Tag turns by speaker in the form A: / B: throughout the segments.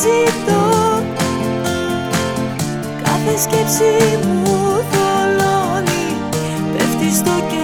A: ζητώ. Κάθε σκέψη μου θολώνει Πέφτει στο κέντρο.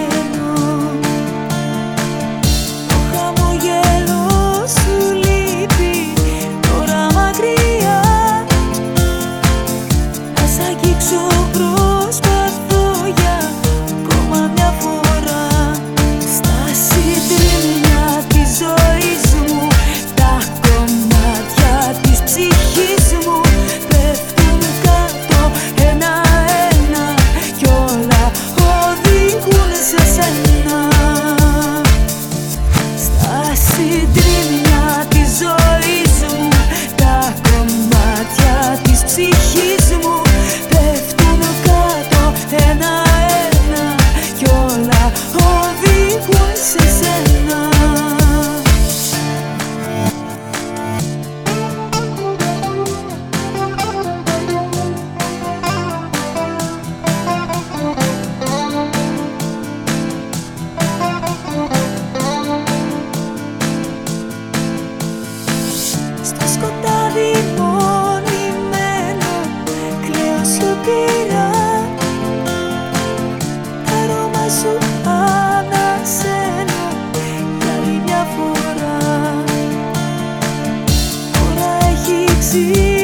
A: se